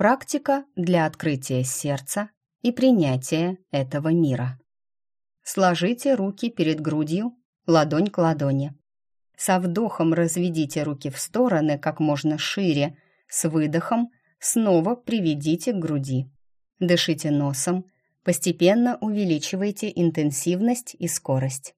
Практика для открытия сердца и принятия этого мира. Сложите руки перед грудью, ладонь к ладони. Со вдохом разведите руки в стороны как можно шире, с выдохом снова приведите к груди. Дышите носом, постепенно увеличивайте интенсивность и скорость.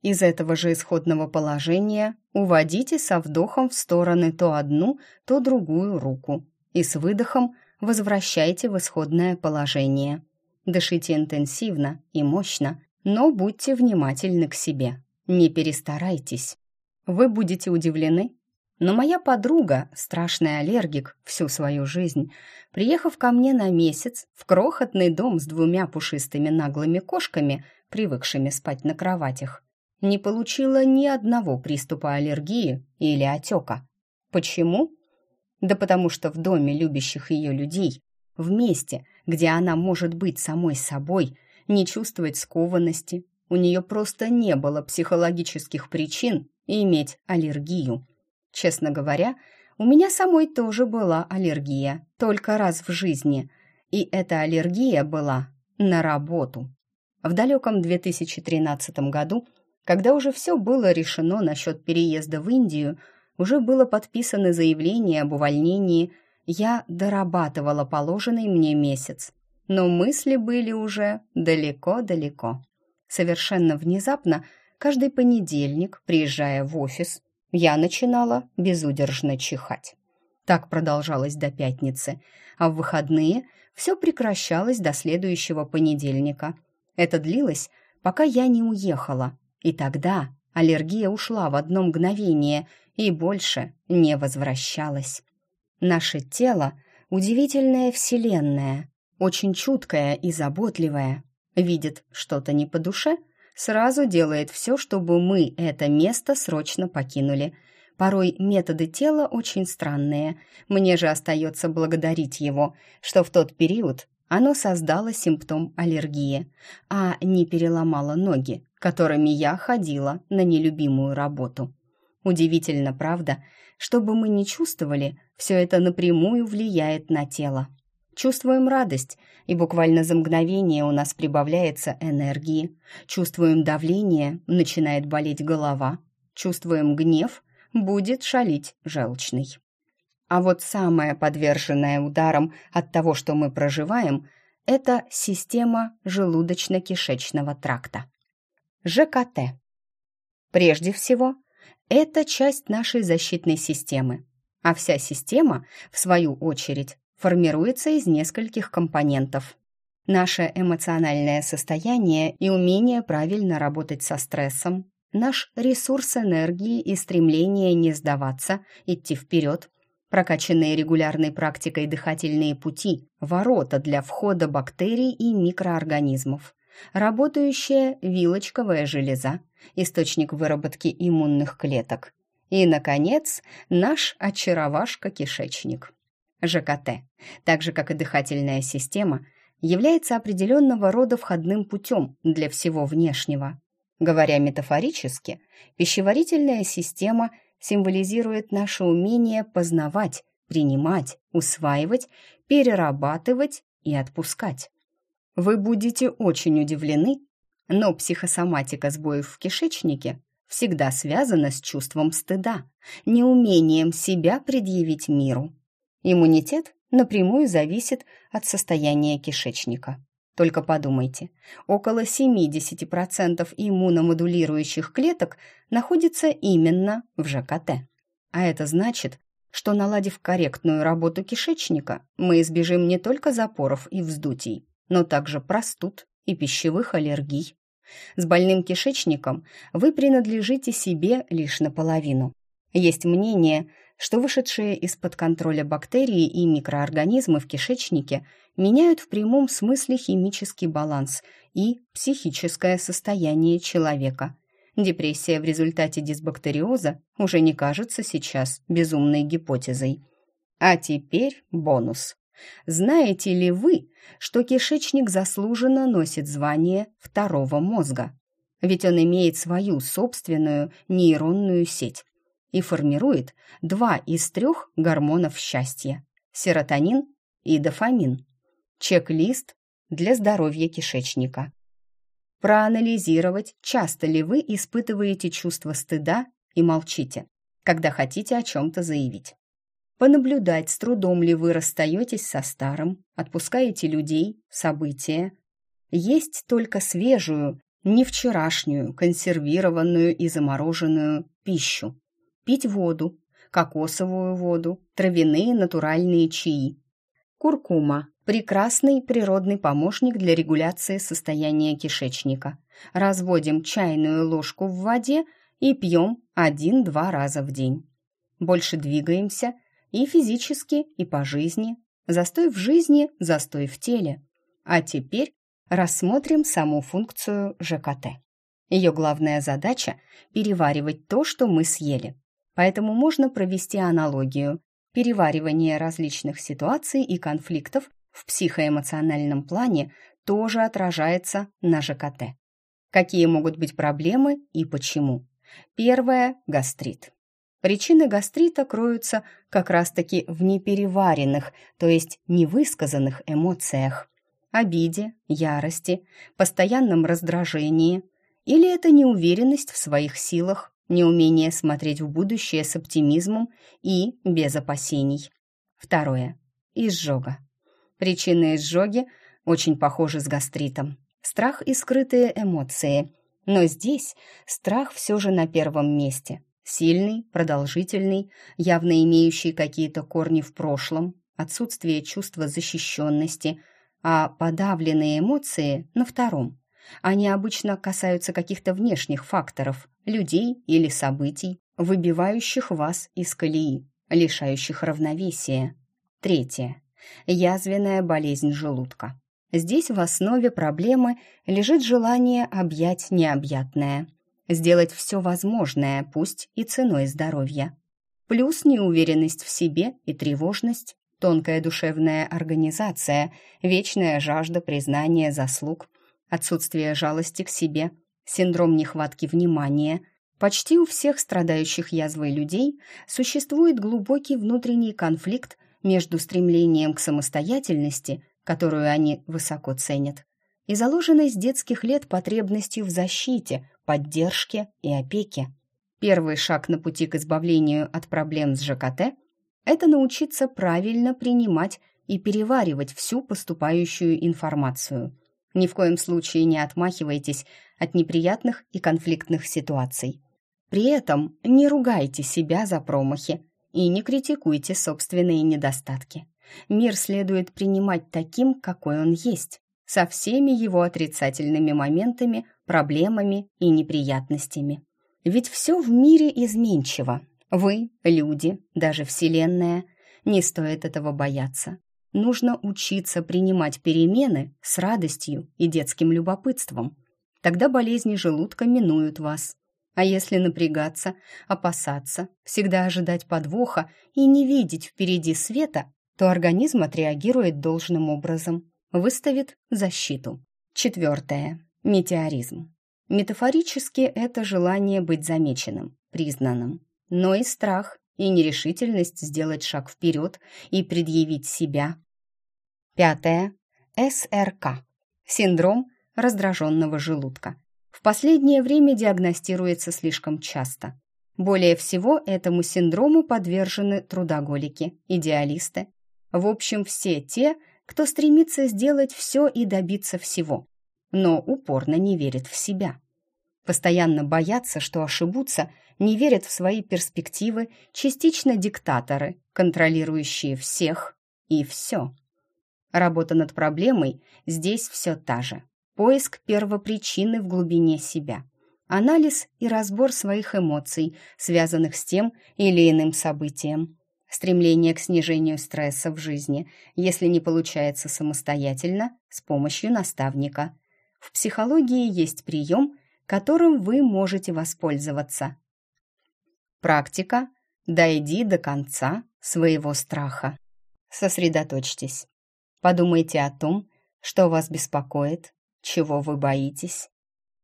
Из этого же исходного положения уводите со вдохом в стороны то одну, то другую руку и с выдохом возвращайте в исходное положение. Дышите интенсивно и мощно, но будьте внимательны к себе. Не перестарайтесь. Вы будете удивлены, но моя подруга, страшный аллергик всю свою жизнь, приехав ко мне на месяц в крохотный дом с двумя пушистыми наглыми кошками, привыкшими спать на кроватях, не получила ни одного приступа аллергии или отека. Почему? Да потому что в доме любящих ее людей, в месте, где она может быть самой собой, не чувствовать скованности, у нее просто не было психологических причин иметь аллергию. Честно говоря, у меня самой тоже была аллергия, только раз в жизни, и эта аллергия была на работу. В далеком 2013 году, когда уже все было решено насчет переезда в Индию, уже было подписано заявление об увольнении, я дорабатывала положенный мне месяц. Но мысли были уже далеко-далеко. Совершенно внезапно, каждый понедельник, приезжая в офис, я начинала безудержно чихать. Так продолжалось до пятницы, а в выходные все прекращалось до следующего понедельника. Это длилось, пока я не уехала, и тогда аллергия ушла в одно мгновение – и больше не возвращалась. Наше тело — удивительная вселенная, очень чуткая и заботливая. Видит что-то не по душе, сразу делает все, чтобы мы это место срочно покинули. Порой методы тела очень странные. Мне же остается благодарить его, что в тот период оно создало симптом аллергии, а не переломало ноги, которыми я ходила на нелюбимую работу. Удивительно, правда? Что бы мы ни чувствовали, все это напрямую влияет на тело. Чувствуем радость, и буквально за мгновение у нас прибавляется энергии. Чувствуем давление, начинает болеть голова. Чувствуем гнев, будет шалить желчный. А вот самое подверженное ударом от того, что мы проживаем, это система желудочно-кишечного тракта. ЖКТ. Прежде всего, это часть нашей защитной системы. А вся система, в свою очередь, формируется из нескольких компонентов. Наше эмоциональное состояние и умение правильно работать со стрессом, наш ресурс энергии и стремление не сдаваться, идти вперед, прокачанные регулярной практикой дыхательные пути, ворота для входа бактерий и микроорганизмов, работающая вилочковая железа, источник выработки иммунных клеток. И, наконец, наш очаровашка-кишечник. ЖКТ, так же как и дыхательная система, является определенного рода входным путем для всего внешнего. Говоря метафорически, пищеварительная система символизирует наше умение познавать, принимать, усваивать, перерабатывать и отпускать. Вы будете очень удивлены, но психосоматика сбоев в кишечнике всегда связана с чувством стыда, неумением себя предъявить миру. Иммунитет напрямую зависит от состояния кишечника. Только подумайте, около 70% иммуномодулирующих клеток находится именно в ЖКТ. А это значит, что наладив корректную работу кишечника, мы избежим не только запоров и вздутий, но также простуд и пищевых аллергий. С больным кишечником вы принадлежите себе лишь наполовину. Есть мнение, что вышедшие из-под контроля бактерии и микроорганизмы в кишечнике меняют в прямом смысле химический баланс и психическое состояние человека. Депрессия в результате дисбактериоза уже не кажется сейчас безумной гипотезой. А теперь бонус. Знаете ли вы, что кишечник заслуженно носит звание второго мозга? Ведь он имеет свою собственную нейронную сеть и формирует два из трех гормонов счастья – серотонин и дофамин. Чек-лист для здоровья кишечника. Проанализировать, часто ли вы испытываете чувство стыда и молчите, когда хотите о чем-то заявить. Понаблюдать, с трудом ли вы расстаетесь со старым, отпускаете людей, события. Есть только свежую, не вчерашнюю, консервированную и замороженную пищу. Пить воду, кокосовую воду, травяные натуральные чаи. Куркума – прекрасный природный помощник для регуляции состояния кишечника. Разводим чайную ложку в воде и пьем один-два раза в день. Больше двигаемся и физически, и по жизни. Застой в жизни, застой в теле. А теперь рассмотрим саму функцию ЖКТ. Ее главная задача – переваривать то, что мы съели. Поэтому можно провести аналогию. Переваривание различных ситуаций и конфликтов в психоэмоциональном плане тоже отражается на ЖКТ. Какие могут быть проблемы и почему? Первое – гастрит. Причины гастрита кроются как раз-таки в непереваренных, то есть невысказанных эмоциях. Обиде, ярости, постоянном раздражении. Или это неуверенность в своих силах, неумение смотреть в будущее с оптимизмом и без опасений. Второе. Изжога. Причины изжоги очень похожи с гастритом. Страх и скрытые эмоции. Но здесь страх все же на первом месте. Сильный, продолжительный, явно имеющий какие-то корни в прошлом, отсутствие чувства защищенности, а подавленные эмоции на втором. Они обычно касаются каких-то внешних факторов, людей или событий, выбивающих вас из колеи, лишающих равновесия. Третье. Язвенная болезнь желудка. Здесь в основе проблемы лежит желание объять необъятное, сделать все возможное, пусть и ценой здоровья. Плюс неуверенность в себе и тревожность, тонкая душевная организация, вечная жажда признания заслуг, отсутствие жалости к себе, синдром нехватки внимания. Почти у всех страдающих язвой людей существует глубокий внутренний конфликт между стремлением к самостоятельности, которую они высоко ценят, и заложенной с детских лет потребностью в защите, поддержке и опеке. Первый шаг на пути к избавлению от проблем с ЖКТ – это научиться правильно принимать и переваривать всю поступающую информацию – ни в коем случае не отмахивайтесь от неприятных и конфликтных ситуаций. При этом не ругайте себя за промахи и не критикуйте собственные недостатки. Мир следует принимать таким, какой он есть, со всеми его отрицательными моментами, проблемами и неприятностями. Ведь все в мире изменчиво. Вы, люди, даже Вселенная, не стоит этого бояться нужно учиться принимать перемены с радостью и детским любопытством. Тогда болезни желудка минуют вас. А если напрягаться, опасаться, всегда ожидать подвоха и не видеть впереди света, то организм отреагирует должным образом, выставит защиту. Четвертое. Метеоризм. Метафорически это желание быть замеченным, признанным. Но и страх, и нерешительность сделать шаг вперед и предъявить себя Пятое. СРК. Синдром раздраженного желудка. В последнее время диагностируется слишком часто. Более всего этому синдрому подвержены трудоголики, идеалисты. В общем, все те, кто стремится сделать все и добиться всего, но упорно не верит в себя. Постоянно боятся, что ошибутся, не верят в свои перспективы, частично диктаторы, контролирующие всех и все. Работа над проблемой здесь все та же. Поиск первопричины в глубине себя. Анализ и разбор своих эмоций, связанных с тем или иным событием. Стремление к снижению стресса в жизни, если не получается самостоятельно, с помощью наставника. В психологии есть прием, которым вы можете воспользоваться. Практика «Дойди до конца своего страха». Сосредоточьтесь. Подумайте о том, что вас беспокоит, чего вы боитесь,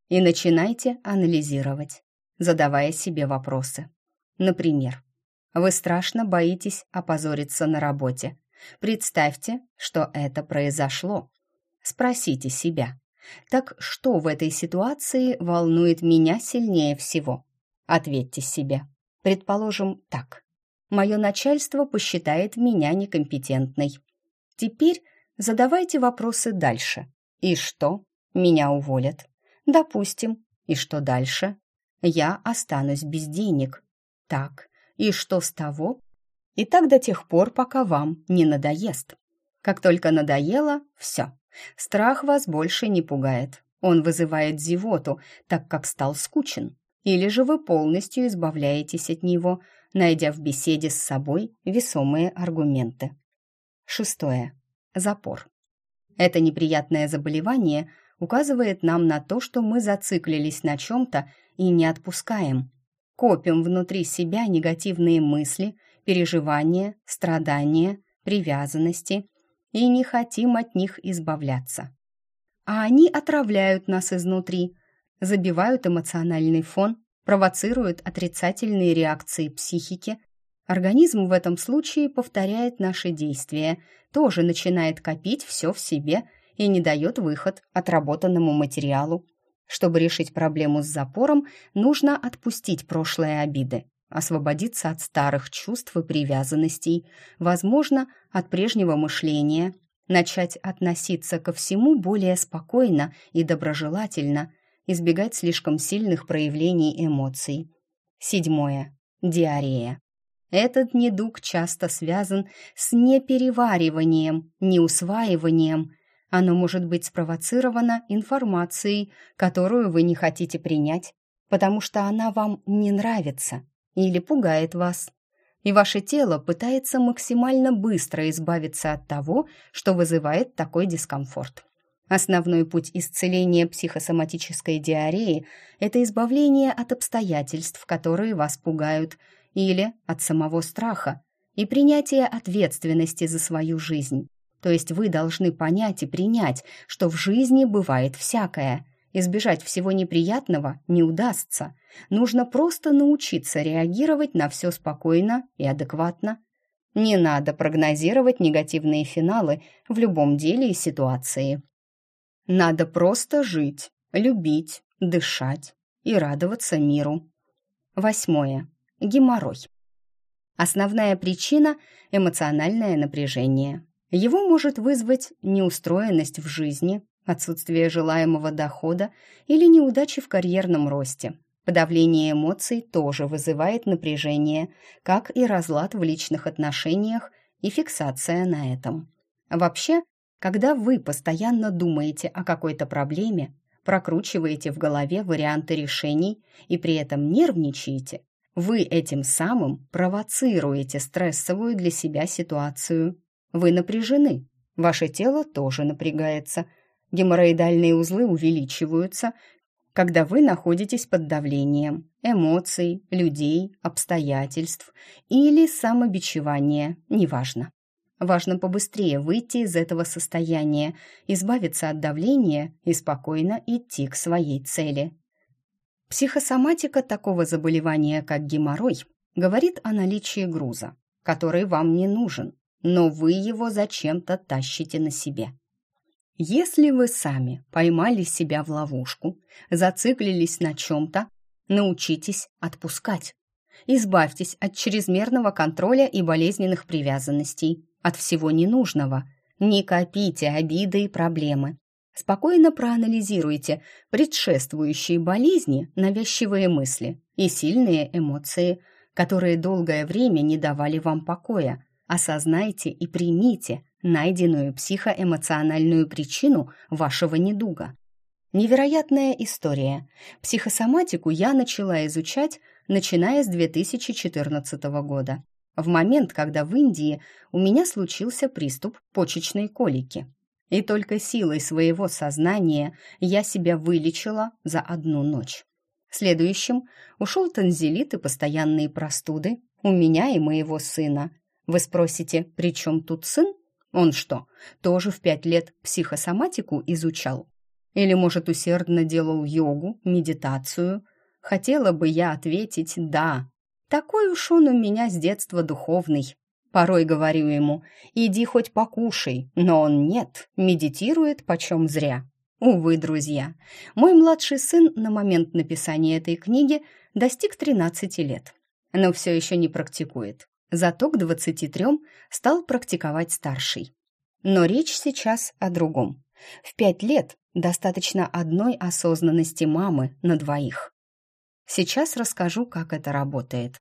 и начинайте анализировать, задавая себе вопросы. Например, вы страшно боитесь опозориться на работе, Представьте, что это произошло. Спросите себя, так что в этой ситуации волнует меня сильнее всего? Ответьте себе. Предположим, так. Мое начальство посчитает меня некомпетентной. Теперь задавайте вопросы дальше. И что? Меня уволят. Допустим. И что дальше? Я останусь без денег. Так. И что с того? И так до тех пор, пока вам не надоест. Как только надоело, все. Страх вас больше не пугает. Он вызывает зевоту, так как стал скучен. Или же вы полностью избавляетесь от него, найдя в беседе с собой весомые аргументы. Шестое. Запор. Это неприятное заболевание указывает нам на то, что мы зациклились на чем-то и не отпускаем. Копим внутри себя негативные мысли, переживания, страдания, привязанности и не хотим от них избавляться. А они отравляют нас изнутри, забивают эмоциональный фон, провоцируют отрицательные реакции психики. Организм в этом случае повторяет наши действия, тоже начинает копить все в себе и не дает выход отработанному материалу. Чтобы решить проблему с запором, нужно отпустить прошлые обиды, освободиться от старых чувств и привязанностей, возможно, от прежнего мышления, начать относиться ко всему более спокойно и доброжелательно, избегать слишком сильных проявлений эмоций. Седьмое. Диарея. Этот недуг часто связан с неперевариванием, неусваиванием. Оно может быть спровоцировано информацией, которую вы не хотите принять, потому что она вам не нравится или пугает вас. И ваше тело пытается максимально быстро избавиться от того, что вызывает такой дискомфорт. Основной путь исцеления психосоматической диареи – это избавление от обстоятельств, которые вас пугают, или от самого страха, и принятие ответственности за свою жизнь. То есть вы должны понять и принять, что в жизни бывает всякое. Избежать всего неприятного не удастся. Нужно просто научиться реагировать на все спокойно и адекватно. Не надо прогнозировать негативные финалы в любом деле и ситуации. Надо просто жить, любить, дышать и радоваться миру. Восьмое. Геморрой. Основная причина – эмоциональное напряжение. Его может вызвать неустроенность в жизни, отсутствие желаемого дохода или неудачи в карьерном росте. Подавление эмоций тоже вызывает напряжение, как и разлад в личных отношениях и фиксация на этом. Вообще, когда вы постоянно думаете о какой-то проблеме, прокручиваете в голове варианты решений и при этом нервничаете, вы этим самым провоцируете стрессовую для себя ситуацию. Вы напряжены, ваше тело тоже напрягается – Геморроидальные узлы увеличиваются, когда вы находитесь под давлением эмоций, людей, обстоятельств или самобичевания, неважно. Важно побыстрее выйти из этого состояния, избавиться от давления и спокойно идти к своей цели. Психосоматика такого заболевания, как геморрой, говорит о наличии груза, который вам не нужен, но вы его зачем-то тащите на себе. Если вы сами поймали себя в ловушку, зациклились на чем-то, научитесь отпускать. Избавьтесь от чрезмерного контроля и болезненных привязанностей, от всего ненужного. Не копите обиды и проблемы. Спокойно проанализируйте предшествующие болезни, навязчивые мысли и сильные эмоции, которые долгое время не давали вам покоя. Осознайте и примите – найденную психоэмоциональную причину вашего недуга. Невероятная история. Психосоматику я начала изучать, начиная с 2014 года, в момент, когда в Индии у меня случился приступ почечной колики. И только силой своего сознания я себя вылечила за одну ночь. Следующим ушел танзелит и постоянные простуды у меня и моего сына. Вы спросите, при чем тут сын? Он что, тоже в пять лет психосоматику изучал? Или, может, усердно делал йогу, медитацию? Хотела бы я ответить «да». Такой уж он у меня с детства духовный. Порой говорю ему «иди хоть покушай», но он нет, медитирует почем зря. Увы, друзья, мой младший сын на момент написания этой книги достиг 13 лет, но все еще не практикует. Зато к 23 стал практиковать старший. Но речь сейчас о другом. В пять лет достаточно одной осознанности мамы на двоих. Сейчас расскажу, как это работает.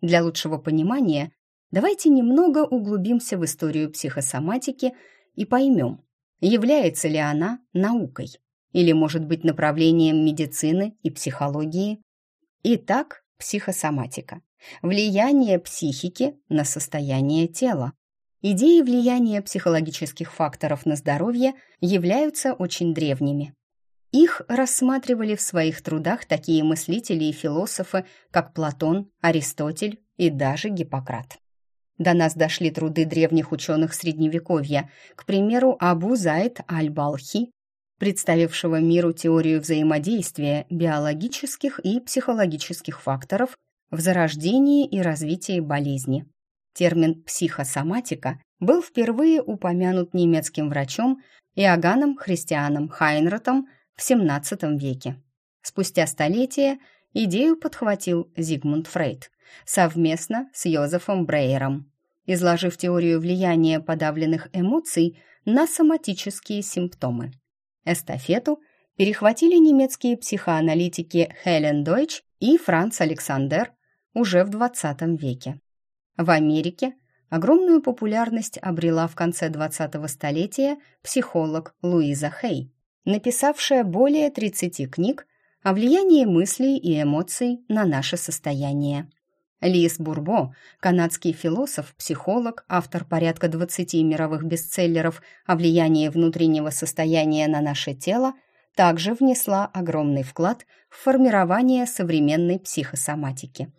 Для лучшего понимания давайте немного углубимся в историю психосоматики и поймем, является ли она наукой или, может быть, направлением медицины и психологии. Итак, психосоматика. Влияние психики на состояние тела. Идеи влияния психологических факторов на здоровье являются очень древними. Их рассматривали в своих трудах такие мыслители и философы, как Платон, Аристотель и даже Гиппократ. До нас дошли труды древних ученых Средневековья, к примеру, Абу Зайд аль-Балхи, представившего миру теорию взаимодействия биологических и психологических факторов в зарождении и развитии болезни. Термин «психосоматика» был впервые упомянут немецким врачом Иоганном Христианом Хайнротом в XVII веке. Спустя столетия идею подхватил Зигмунд Фрейд совместно с Йозефом Брейером, изложив теорию влияния подавленных эмоций на соматические симптомы. Эстафету перехватили немецкие психоаналитики Хелен Дойч и Франц Александер уже в XX веке. В Америке огромную популярность обрела в конце 20-го столетия психолог Луиза Хей, написавшая более 30 книг о влиянии мыслей и эмоций на наше состояние. Лис Бурбо, канадский философ, психолог, автор порядка 20 мировых бестселлеров о влиянии внутреннего состояния на наше тело, также внесла огромный вклад в формирование современной психосоматики.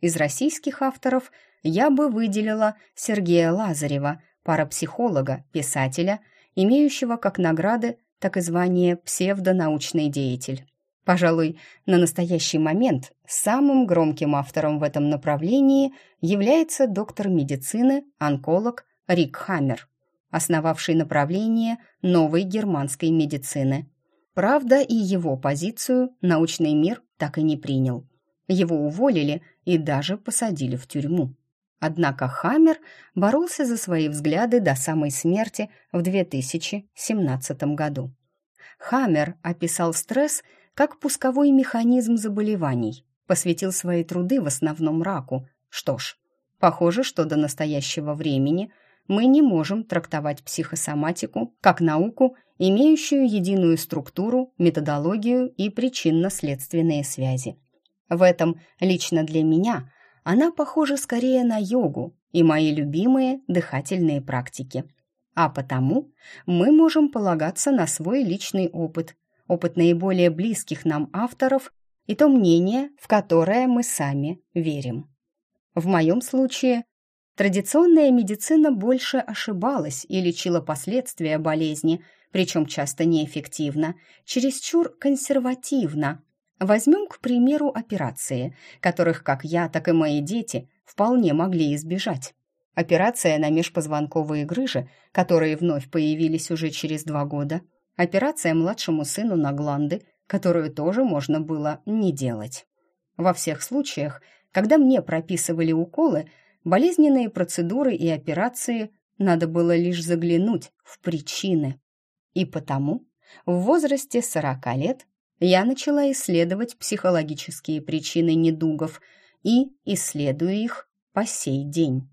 Из российских авторов – я бы выделила Сергея Лазарева, парапсихолога, писателя, имеющего как награды, так и звание псевдонаучный деятель. Пожалуй, на настоящий момент самым громким автором в этом направлении является доктор медицины, онколог Рик Хаммер, основавший направление новой германской медицины. Правда, и его позицию научный мир так и не принял. Его уволили и даже посадили в тюрьму. Однако Хаммер боролся за свои взгляды до самой смерти в 2017 году. Хаммер описал стресс как пусковой механизм заболеваний, посвятил свои труды в основном раку. Что ж, похоже, что до настоящего времени мы не можем трактовать психосоматику как науку, имеющую единую структуру, методологию и причинно-следственные связи. В этом лично для меня – она похожа скорее на йогу и мои любимые дыхательные практики. А потому мы можем полагаться на свой личный опыт, опыт наиболее близких нам авторов и то мнение, в которое мы сами верим. В моем случае традиционная медицина больше ошибалась и лечила последствия болезни, причем часто неэффективно, чересчур консервативно, Возьмем, к примеру, операции, которых как я, так и мои дети вполне могли избежать. Операция на межпозвонковые грыжи, которые вновь появились уже через два года. Операция младшему сыну на гланды, которую тоже можно было не делать. Во всех случаях, когда мне прописывали уколы, болезненные процедуры и операции надо было лишь заглянуть в причины. И потому в возрасте 40 лет я начала исследовать психологические причины недугов и исследую их по сей день.